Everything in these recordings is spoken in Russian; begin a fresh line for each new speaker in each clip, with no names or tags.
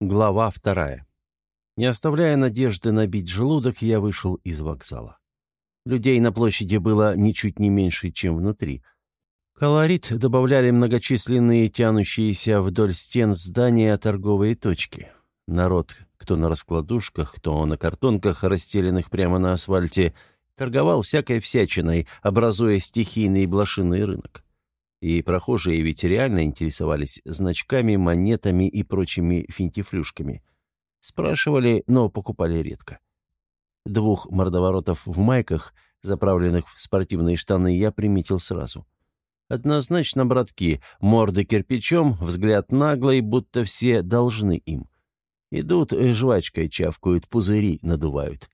Глава вторая. Не оставляя надежды набить желудок, я вышел из вокзала. Людей на площади было ничуть не меньше, чем внутри. Колорит добавляли многочисленные тянущиеся вдоль стен здания торговые точки. Народ, кто на раскладушках, кто на картонках, расстеленных прямо на асфальте, торговал всякой всячиной, образуя стихийный блошиный рынок. И прохожие ведь реально интересовались значками, монетами и прочими финтифлюшками. Спрашивали, но покупали редко. Двух мордоворотов в майках, заправленных в спортивные штаны, я приметил сразу. Однозначно, братки, морды кирпичом, взгляд наглый, будто все должны им. Идут, жвачкой чавкают, пузыри надувают.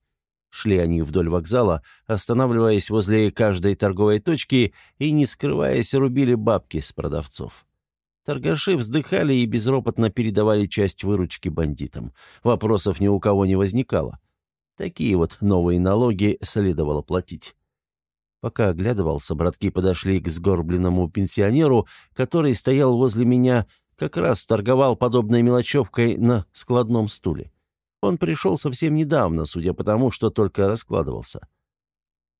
Шли они вдоль вокзала, останавливаясь возле каждой торговой точки и, не скрываясь, рубили бабки с продавцов. Торгаши вздыхали и безропотно передавали часть выручки бандитам. Вопросов ни у кого не возникало. Такие вот новые налоги следовало платить. Пока оглядывался, братки подошли к сгорбленному пенсионеру, который стоял возле меня, как раз торговал подобной мелочевкой на складном стуле. Он пришел совсем недавно, судя по тому, что только раскладывался.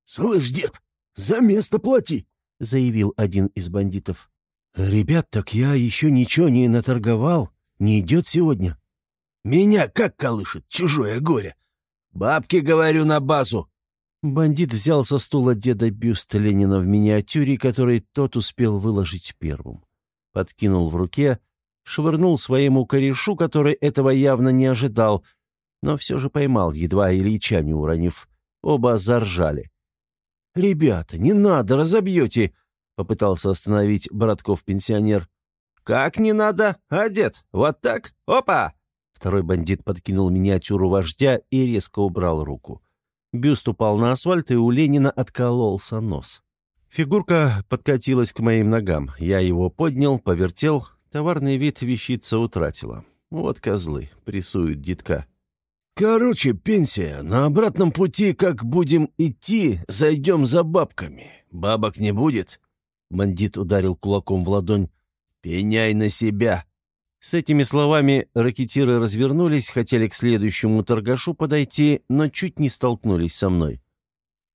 «Слышь, дед, за место плати!»
— заявил один из бандитов. «Ребят, так я еще ничего не наторговал. Не идет сегодня».
«Меня как колышет чужое горе! Бабки, говорю, на базу!»
Бандит взял со стула деда бюст Ленина в миниатюре, который тот успел выложить первым. Подкинул в руке, швырнул своему корешу, который этого явно не ожидал — но все же поймал, едва Ильича не уронив. Оба заржали. «Ребята, не надо, разобьете!» — попытался остановить братков-пенсионер.
«Как не надо? Дед, вот так? Опа!»
Второй бандит подкинул миниатюру вождя и резко убрал руку. Бюст упал на асфальт, и у Ленина откололся нос. Фигурка подкатилась к моим ногам. Я его поднял, повертел. Товарный вид вещица утратила. Вот козлы, прессуют детка.
«Короче, пенсия. На обратном пути, как будем идти, зайдем за бабками. Бабок не будет?»
Бандит ударил кулаком в ладонь.
«Пеняй на себя!»
С этими словами ракетиры развернулись, хотели к следующему торгашу подойти, но чуть не столкнулись со мной.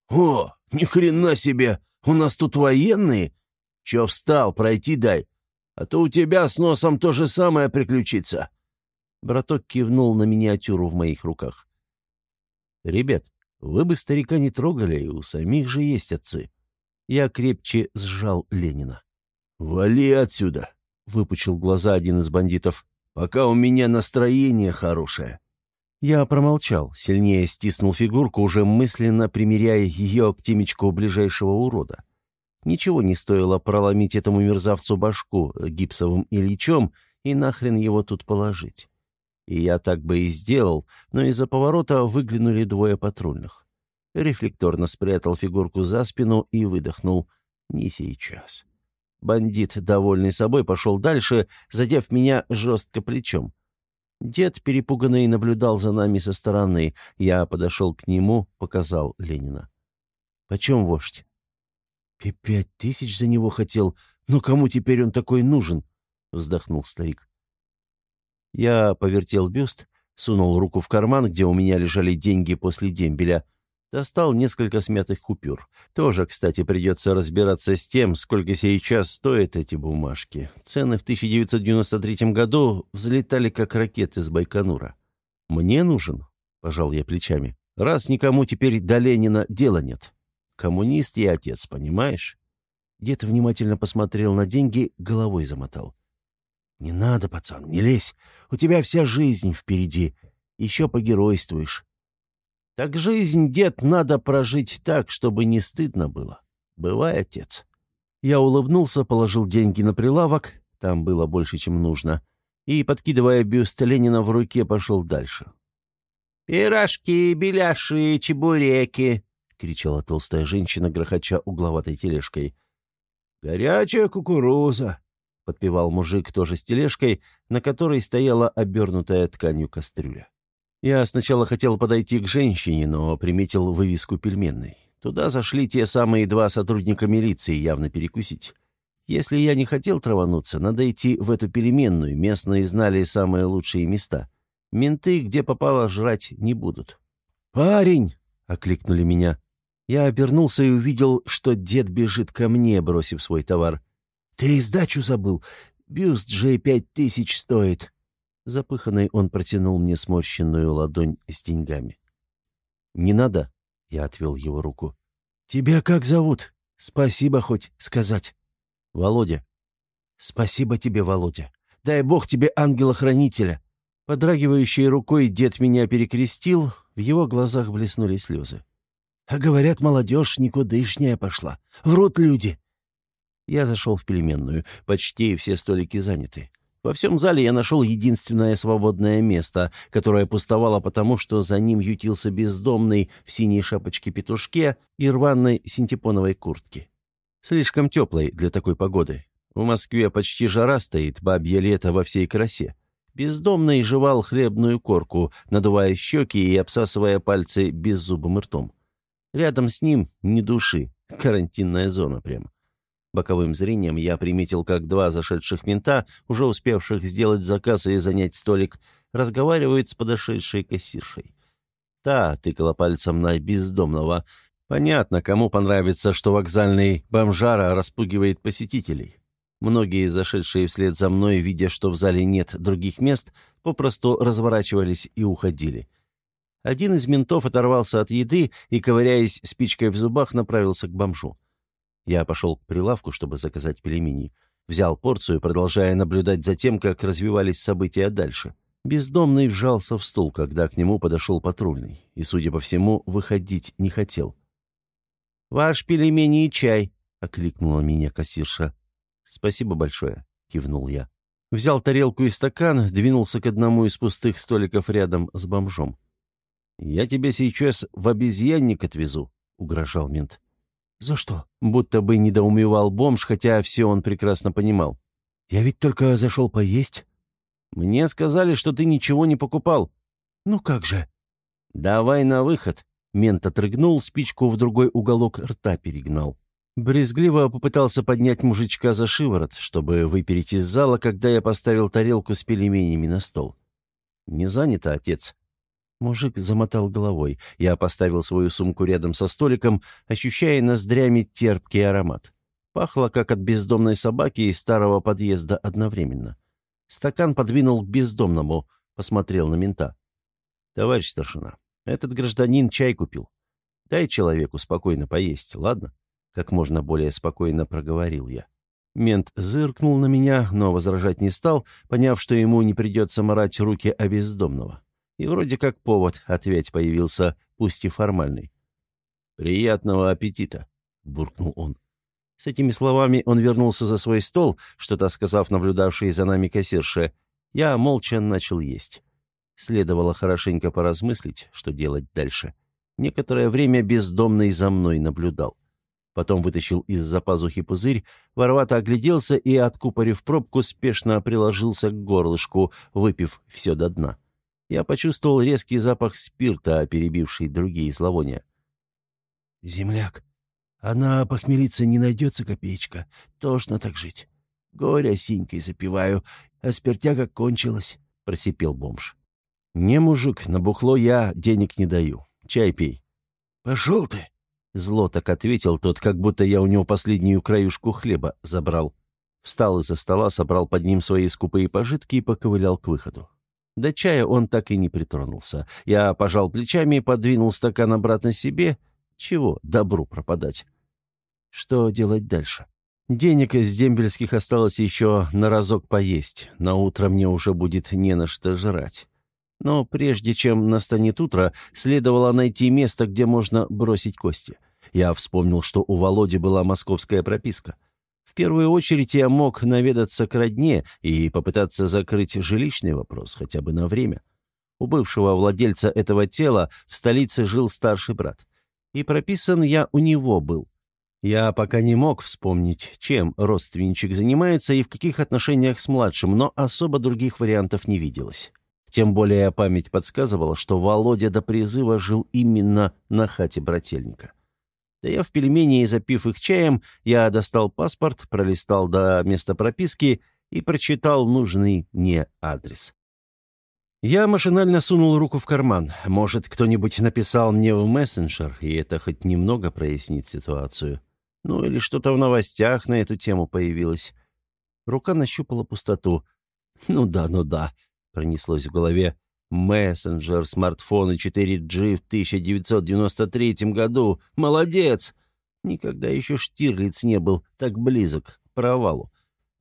«О, ни хрена себе! У нас тут военные? Че встал, пройти дай, а то у тебя с носом то же самое приключится!»
Браток кивнул на миниатюру в моих руках. «Ребят, вы бы старика не трогали, у самих же есть отцы». Я крепче сжал Ленина.
«Вали отсюда!» — выпучил глаза один из бандитов. «Пока у меня настроение хорошее».
Я промолчал, сильнее стиснул фигурку, уже мысленно примеряя ее к темечку ближайшего урода. Ничего не стоило проломить этому мерзавцу башку гипсовым Ильичом и нахрен его тут положить. И я так бы и сделал, но из-за поворота выглянули двое патрульных. Рефлекторно спрятал фигурку за спину и выдохнул. «Не сейчас». Бандит, довольный собой, пошел дальше, задев меня жестко плечом. Дед, перепуганный, наблюдал за нами со стороны. Я подошел к нему, показал Ленина. «Почем вождь?» «Пять тысяч за него хотел. Но кому теперь он такой нужен?» — вздохнул старик. Я повертел бюст, сунул руку в карман, где у меня лежали деньги после дембеля, достал несколько смятых купюр. Тоже, кстати, придется разбираться с тем, сколько сейчас стоят эти бумажки. Цены в 1993 году взлетали как ракеты с Байконура. «Мне нужен?» — пожал я плечами. «Раз никому теперь до Ленина дела нет. Коммунист я отец, понимаешь?» Дед внимательно посмотрел на деньги, головой замотал. «Не надо, пацан, не лезь. У тебя вся жизнь впереди. Еще погеройствуешь». «Так жизнь, дед, надо прожить так, чтобы не стыдно было. Бывай, отец». Я улыбнулся, положил деньги на прилавок, там было больше, чем нужно, и, подкидывая бюст Ленина в руке, пошел дальше.
«Пирожки, беляши, чебуреки!» — кричала толстая женщина, грохоча угловатой тележкой. «Горячая кукуруза!» Подпевал мужик тоже с тележкой, на которой стояла обернутая тканью кастрюля.
Я сначала хотел подойти к женщине, но приметил вывеску пельменной. Туда зашли те самые два сотрудника милиции явно перекусить. Если я не хотел травануться, надо идти в эту переменную, местные знали самые лучшие места. Менты, где попало, жрать не будут.
«Парень!» — окликнули меня. Я обернулся и увидел, что дед бежит ко мне, бросив свой товар. «Ты сдачу забыл. Бюст же пять тысяч стоит». Запыханный он протянул мне сморщенную ладонь с деньгами.
«Не надо», — я отвел его руку.
«Тебя как зовут? Спасибо хоть сказать».
«Володя».
«Спасибо тебе, Володя. Дай бог тебе ангела-хранителя».
Подрагивающей рукой дед меня перекрестил, в его глазах блеснули слезы.
«А говорят, молодежь никудышняя пошла. Врут люди».
Я зашел в пельменную. Почти все столики заняты. Во всем зале я нашел единственное свободное место, которое пустовало потому, что за ним ютился бездомный в синей шапочке-петушке и рваной синтепоновой куртке. Слишком теплой для такой погоды. В Москве почти жара стоит, бабье лето во всей красе. Бездомный жевал хлебную корку, надувая щеки и обсасывая пальцы беззубым ртом. Рядом с ним ни души, карантинная зона прям. Боковым зрением я приметил, как два зашедших мента, уже успевших сделать заказ и занять столик, разговаривают с подошедшей кассиршей. Та тыкала пальцем на бездомного. Понятно, кому понравится, что вокзальный бомжара распугивает посетителей. Многие, зашедшие вслед за мной, видя, что в зале нет других мест, попросту разворачивались и уходили. Один из ментов оторвался от еды и, ковыряясь спичкой в зубах, направился к бомжу. Я пошел к прилавку, чтобы заказать пельмени. Взял порцию, продолжая наблюдать за тем, как развивались события дальше. Бездомный вжался в стул, когда к нему подошел патрульный, и, судя по всему, выходить не хотел. «Ваш пельмени и чай», — окликнула меня кассирша. «Спасибо большое», — кивнул я. Взял тарелку и стакан, двинулся к одному из пустых столиков рядом с бомжом. «Я тебя сейчас в обезьянник отвезу», — угрожал мент.
«За что?»
— будто бы недоумевал бомж, хотя все он прекрасно понимал.
«Я ведь только зашел поесть».
«Мне сказали, что ты ничего не покупал».
«Ну как же?»
«Давай на выход». Мент отрыгнул, спичку в другой уголок рта перегнал. Брезгливо попытался поднять мужичка за шиворот, чтобы выпереть из зала, когда я поставил тарелку с пельменями на стол. «Не занято, отец». Мужик замотал головой. Я поставил свою сумку рядом со столиком, ощущая ноздрями терпкий аромат. Пахло, как от бездомной собаки из старого подъезда одновременно. Стакан подвинул к бездомному, посмотрел на мента. «Товарищ старшина, этот гражданин чай купил. Дай человеку спокойно поесть, ладно?» как можно более спокойно проговорил я. Мент зыркнул на меня, но возражать не стал, поняв, что ему не придется морать руки о бездомного. И вроде как повод ответ появился, пусть и формальный. «Приятного аппетита!» — буркнул он. С этими словами он вернулся за свой стол, что-то сказав наблюдавшей за нами кассирше. Я молча начал есть. Следовало хорошенько поразмыслить, что делать дальше. Некоторое время бездомный за мной наблюдал. Потом вытащил из-за пазухи пузырь, воровато огляделся и, откупорив пробку, спешно приложился к горлышку, выпив все до дна. Я почувствовал резкий запах спирта, перебивший другие зловония.
«Земляк, она похмелиться не найдется копеечка. Тошно так жить. Горе синькой запиваю, а спиртяга кончилась», — просипел бомж.
«Не, мужик, на бухло я денег не даю. Чай пей».
«Пошел ты!»
Зло так ответил тот, как будто я у него последнюю краюшку хлеба забрал. Встал из-за стола, собрал под ним свои скупые пожитки и поковылял к выходу. До чая он так и не притронулся. Я пожал плечами и подвинул стакан обратно себе. Чего добру пропадать? Что делать дальше? Денег из дембельских осталось еще на разок поесть. На утро мне уже будет не на что жрать. Но прежде чем настанет утро, следовало найти место, где можно бросить кости. Я вспомнил, что у Володи была московская прописка. Первую очередь я мог наведаться к родне и попытаться закрыть жилищный вопрос хотя бы на время. У бывшего владельца этого тела в столице жил старший брат. И прописан я у него был. Я пока не мог вспомнить, чем родственничек занимается и в каких отношениях с младшим, но особо других вариантов не виделось. Тем более память подсказывала, что Володя до призыва жил именно на хате брательника. Доев пельмени и запив их чаем, я достал паспорт, пролистал до места прописки и прочитал нужный мне адрес. Я машинально сунул руку в карман. Может, кто-нибудь написал мне в мессенджер, и это хоть немного прояснит ситуацию. Ну или что-то в новостях на эту тему появилось. Рука нащупала пустоту. «Ну да, ну да», — пронеслось в голове. «Мессенджер, смартфоны 4G в 1993 году. Молодец!» Никогда еще Штирлиц не был так близок к провалу.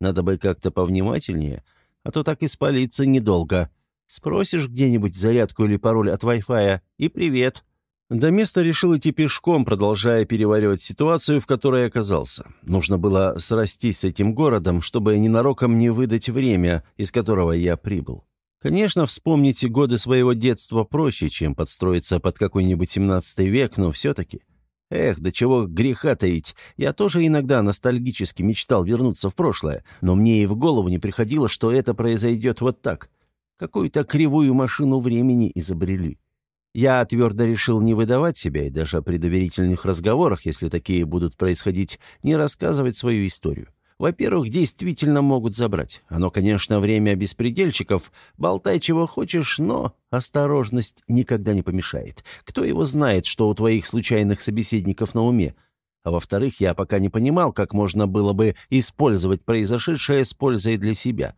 Надо бы как-то повнимательнее, а то так и спалиться недолго. Спросишь где-нибудь зарядку или пароль от Wi-Fi, и привет. До места решил идти пешком, продолжая переваривать ситуацию, в которой оказался. Нужно было срастись с этим городом, чтобы ненароком не выдать время, из которого я прибыл. Конечно, вспомните годы своего детства проще, чем подстроиться под какой-нибудь 17 век, но все-таки... Эх, до чего греха таить. Я тоже иногда ностальгически мечтал вернуться в прошлое, но мне и в голову не приходило, что это произойдет вот так. Какую-то кривую машину времени изобрели. Я твердо решил не выдавать себя и даже при доверительных разговорах, если такие будут происходить, не рассказывать свою историю. Во-первых, действительно могут забрать. Оно, конечно, время беспредельщиков. Болтай чего хочешь, но осторожность никогда не помешает. Кто его знает, что у твоих случайных собеседников на уме? А во-вторых, я пока не понимал, как можно было бы использовать произошедшее с пользой для себя.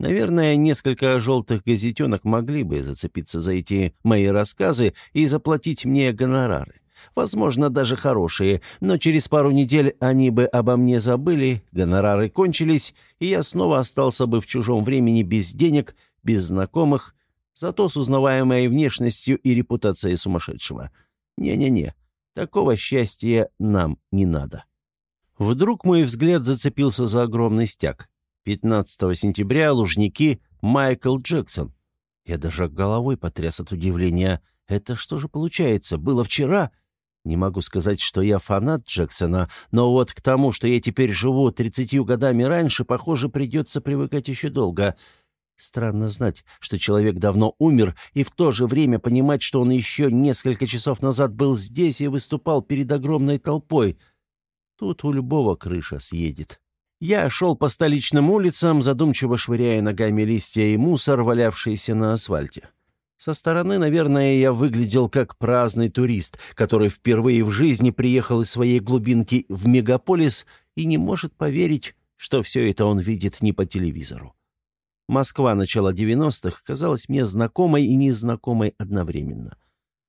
Наверное, несколько желтых газетенок могли бы зацепиться за эти мои рассказы и заплатить мне гонорары. Возможно, даже хорошие, но через пару недель они бы обо мне забыли, гонорары кончились, и я снова остался бы в чужом времени без денег, без знакомых, зато с узнаваемой внешностью и репутацией сумасшедшего. Не-не-не, такого счастья нам не надо. Вдруг мой взгляд зацепился за огромный стяг. 15 сентября, Лужники, Майкл Джексон. Я даже головой потряс от удивления. Это что же получается? Было вчера? Не могу сказать, что я фанат Джексона, но вот к тому, что я теперь живу 30 годами раньше, похоже, придется привыкать еще долго. Странно знать, что человек давно умер, и в то же время понимать, что он еще несколько часов назад был здесь и выступал перед огромной толпой. Тут у любого крыша съедет. Я шел по столичным улицам, задумчиво швыряя ногами листья и мусор, валявшийся на асфальте. Со стороны, наверное, я выглядел как праздный турист, который впервые в жизни приехал из своей глубинки в мегаполис и не может поверить, что все это он видит не по телевизору. Москва начала 90-х казалась мне знакомой и незнакомой одновременно.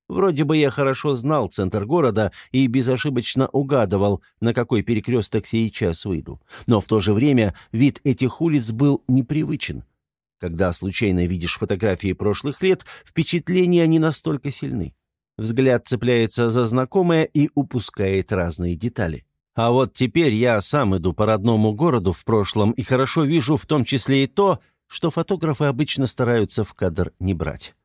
Вроде бы я хорошо знал центр города и безошибочно угадывал, на какой перекресток сейчас выйду. Но в то же время вид этих улиц был непривычен. Когда случайно видишь фотографии прошлых лет, впечатления не настолько сильны. Взгляд цепляется за знакомое и упускает разные детали. А вот теперь я сам иду по родному городу в прошлом и хорошо вижу в том числе и то, что фотографы обычно стараются в кадр не брать.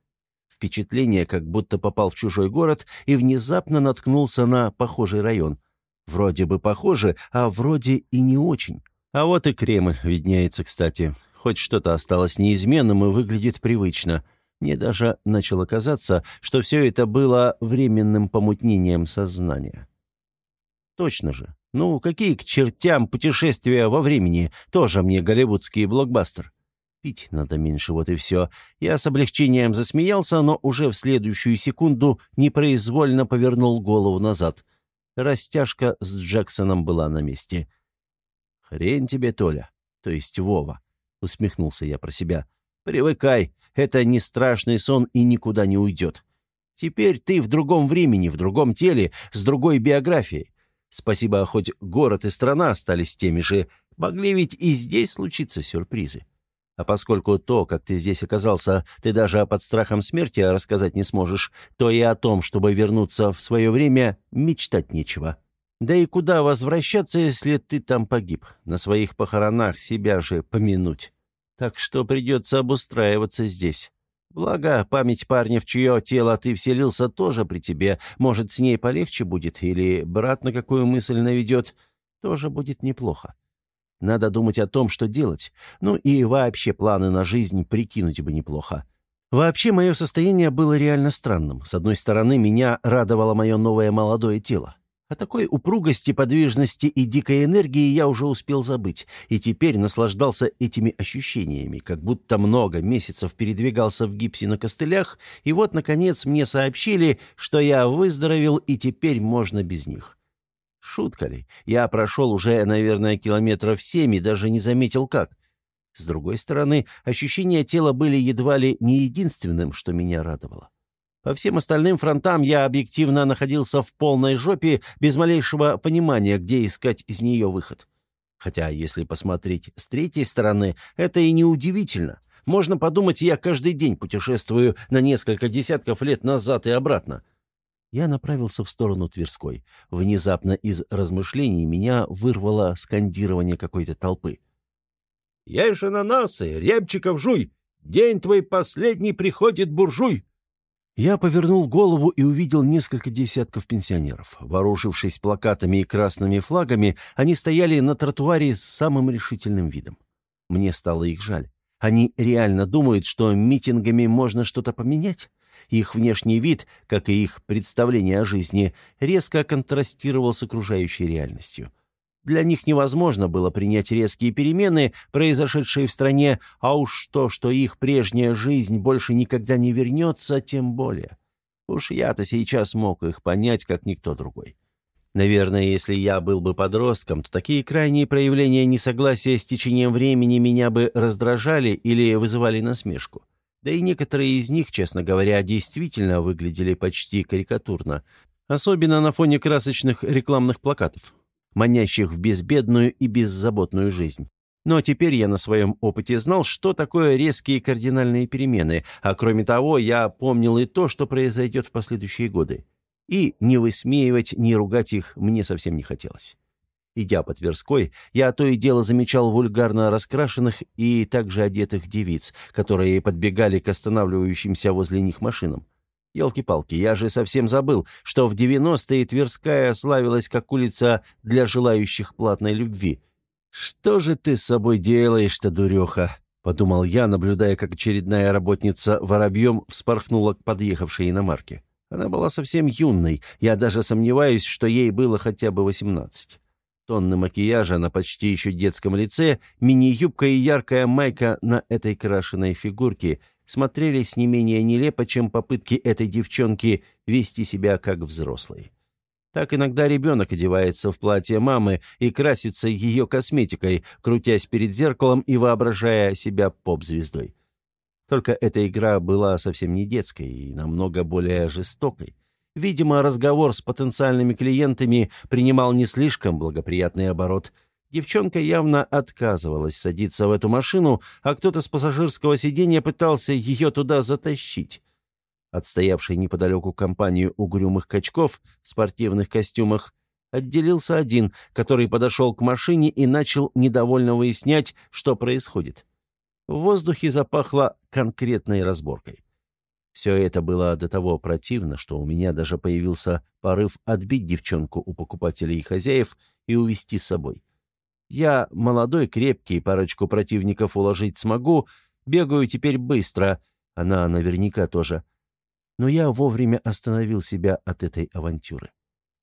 Впечатление, как будто попал в чужой город и внезапно наткнулся на похожий район. Вроде бы похоже, а вроде и не очень. А вот и Кремль виднеется, кстати. Хоть что-то осталось неизменным и выглядит привычно. Мне даже начало казаться, что все это было временным помутнением сознания. Точно же. Ну, какие к чертям путешествия во времени? Тоже мне голливудский блокбастер. Пить надо меньше, вот и все. Я с облегчением засмеялся, но уже в следующую секунду непроизвольно повернул голову назад. Растяжка с Джексоном была на месте. «Хрень тебе, Толя, то есть Вова», — усмехнулся я про себя. «Привыкай, это не страшный сон и никуда не уйдет. Теперь ты в другом времени, в другом теле, с другой биографией. Спасибо, хоть город и страна остались теми же, могли ведь и здесь случиться сюрпризы. А поскольку то, как ты здесь оказался, ты даже под страхом смерти рассказать не сможешь, то и о том, чтобы вернуться в свое время, мечтать нечего. Да и куда возвращаться, если ты там погиб? На своих похоронах себя же помянуть. Так что придется обустраиваться здесь. Благо, память парня, в чье тело ты вселился, тоже при тебе. Может, с ней полегче будет, или брат на какую мысль наведет, тоже будет неплохо. Надо думать о том, что делать. Ну и вообще планы на жизнь прикинуть бы неплохо. Вообще, мое состояние было реально странным. С одной стороны, меня радовало мое новое молодое тело. О такой упругости, подвижности и дикой энергии я уже успел забыть, и теперь наслаждался этими ощущениями, как будто много месяцев передвигался в гипсе на костылях, и вот, наконец, мне сообщили, что я выздоровел, и теперь можно без них. Шутка ли? Я прошел уже, наверное, километров семь и даже не заметил как. С другой стороны, ощущения тела были едва ли не единственным, что меня радовало. По всем остальным фронтам я объективно находился в полной жопе, без малейшего понимания, где искать из нее выход. Хотя, если посмотреть с третьей стороны, это и не удивительно. Можно подумать, я каждый день путешествую на несколько десятков лет назад и обратно. Я направился в сторону Тверской. Внезапно из размышлений меня вырвало скандирование какой-то толпы.
«Ешь ананасы, рябчиков жуй! День твой последний приходит буржуй!»
Я повернул голову и увидел несколько десятков пенсионеров. Вооружившись плакатами и красными флагами, они стояли на тротуаре с самым решительным видом. Мне стало их жаль. Они реально думают, что митингами можно что-то поменять? Их внешний вид, как и их представление о жизни, резко контрастировал с окружающей реальностью. Для них невозможно было принять резкие перемены, произошедшие в стране, а уж то, что их прежняя жизнь больше никогда не вернется, тем более. Уж я-то сейчас мог их понять, как никто другой. Наверное, если я был бы подростком, то такие крайние проявления несогласия с течением времени меня бы раздражали или вызывали насмешку. Да и некоторые из них, честно говоря, действительно выглядели почти карикатурно, особенно на фоне красочных рекламных плакатов манящих в безбедную и беззаботную жизнь. Но теперь я на своем опыте знал, что такое резкие кардинальные перемены, а кроме того, я помнил и то, что произойдет в последующие годы. И ни высмеивать, ни ругать их мне совсем не хотелось. Идя по Тверской, я то и дело замечал вульгарно раскрашенных и также одетых девиц, которые подбегали к останавливающимся возле них машинам. Елки-палки, я же совсем забыл, что в 90-е Тверская славилась как улица для желающих платной любви. «Что же ты с собой делаешь-то, дуреха?» — подумал я, наблюдая, как очередная работница воробьем вспорхнула к подъехавшей иномарке. Она была совсем юной, я даже сомневаюсь, что ей было хотя бы восемнадцать. Тонны макияжа на почти еще детском лице, мини-юбка и яркая майка на этой крашеной фигурке — смотрелись не менее нелепо, чем попытки этой девчонки вести себя как взрослый. Так иногда ребенок одевается в платье мамы и красится ее косметикой, крутясь перед зеркалом и воображая себя поп-звездой. Только эта игра была совсем не детской и намного более жестокой. Видимо, разговор с потенциальными клиентами принимал не слишком благоприятный оборот – Девчонка явно отказывалась садиться в эту машину, а кто-то с пассажирского сиденья пытался ее туда затащить. Отстоявший неподалеку компанию угрюмых качков в спортивных костюмах отделился один, который подошел к машине и начал недовольно выяснять, что происходит. В воздухе запахло конкретной разборкой. Все это было до того противно, что у меня даже появился порыв отбить девчонку у покупателей и хозяев и увести с собой. Я молодой, крепкий, парочку противников уложить смогу, бегаю теперь быстро, она наверняка тоже. Но я вовремя остановил себя от этой авантюры.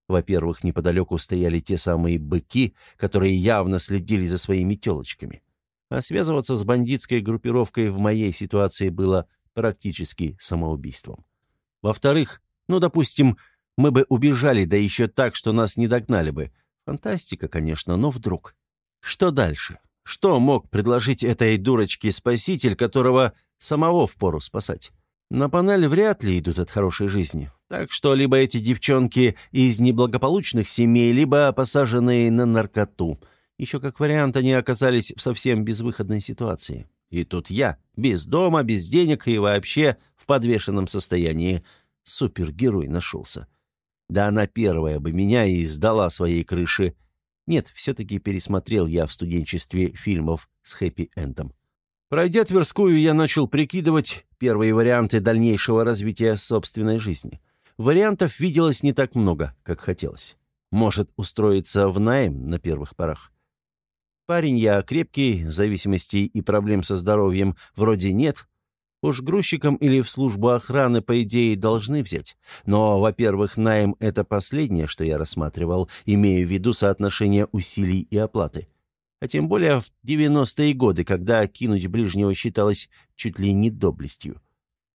Во-первых, неподалеку стояли те самые быки, которые явно следили за своими телочками. А связываться с бандитской группировкой в моей ситуации было практически самоубийством. Во-вторых, ну, допустим, мы бы убежали, да еще так, что нас не догнали бы. Фантастика, конечно, но вдруг. Что дальше? Что мог предложить этой дурочке спаситель, которого самого впору спасать? На панель вряд ли идут от хорошей жизни. Так что либо эти девчонки из неблагополучных семей, либо посаженные на наркоту. Еще как вариант, они оказались в совсем безвыходной ситуации. И тут я, без дома, без денег и вообще в подвешенном состоянии. Супергерой нашелся. Да она первая бы меня и сдала своей крыши. Нет, все-таки пересмотрел я в студенчестве фильмов с хэппи-эндом. Пройдя Тверскую, я начал прикидывать первые варианты дальнейшего развития собственной жизни. Вариантов виделось не так много, как хотелось. Может, устроиться в найм на первых порах. Парень я крепкий, зависимостей и проблем со здоровьем вроде нет. Уж грузчикам или в службу охраны, по идее, должны взять. Но, во-первых, найм – это последнее, что я рассматривал, имея в виду соотношение усилий и оплаты. А тем более в 90-е годы, когда кинуть ближнего считалось чуть ли не доблестью.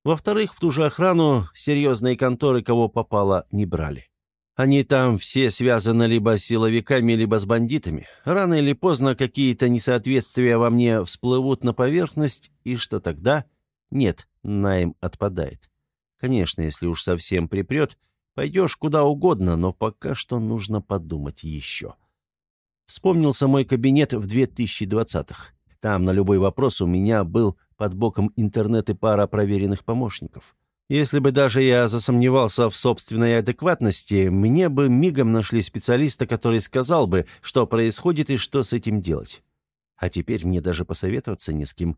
Во-вторых, в ту же охрану серьезные конторы, кого попало, не брали. Они там все связаны либо с силовиками, либо с бандитами. Рано или поздно какие-то несоответствия во мне всплывут на поверхность, и что тогда – нет, найм отпадает. Конечно, если уж совсем припрет, пойдешь куда угодно, но пока что нужно подумать еще. Вспомнился мой кабинет в 2020-х. Там на любой вопрос у меня был под боком интернет и пара проверенных помощников. Если бы даже я засомневался в собственной адекватности, мне бы мигом нашли специалиста, который сказал бы, что происходит и что с этим делать. А теперь мне даже посоветоваться не с кем.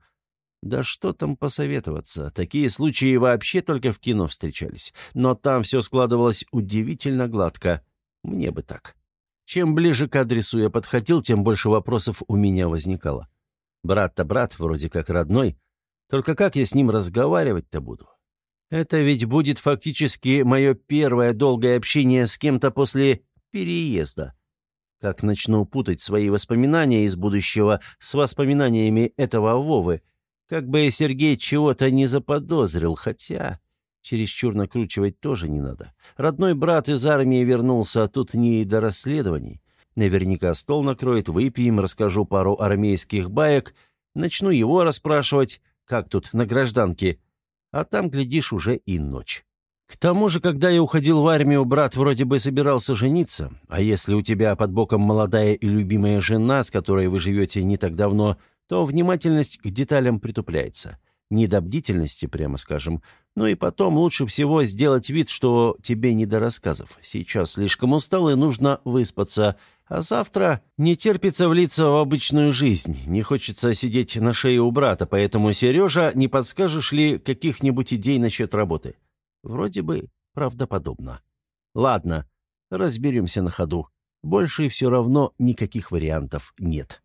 Да что там посоветоваться, такие случаи вообще только в кино встречались. Но там все складывалось удивительно гладко. Мне бы так. Чем ближе к адресу я подходил, тем больше вопросов у меня возникало. Брат-то брат, вроде как родной. Только как я с ним разговаривать-то буду? Это ведь будет фактически мое первое долгое общение с кем-то после переезда. Как начну путать свои воспоминания из будущего с воспоминаниями этого Вовы — как бы Сергей чего-то не заподозрил, хотя... Чересчур накручивать тоже не надо. Родной брат из армии вернулся, а тут не до расследований. Наверняка стол накроет, выпьем, расскажу пару армейских баек, начну его расспрашивать, как тут на гражданке. А там, глядишь, уже и ночь. К тому же, когда я уходил в армию, брат вроде бы собирался жениться. А если у тебя под боком молодая и любимая жена, с которой вы живете не так давно, то внимательность к деталям притупляется. Не до бдительности, прямо скажем. Ну и потом лучше всего сделать вид, что тебе не до рассказов. Сейчас слишком устал и нужно выспаться. А завтра не терпится влиться в обычную жизнь. Не хочется сидеть на шее у брата, поэтому, Сережа, не подскажешь ли каких-нибудь идей насчет работы? Вроде бы правдоподобно. Ладно, разберемся на ходу. Больше все равно никаких вариантов нет.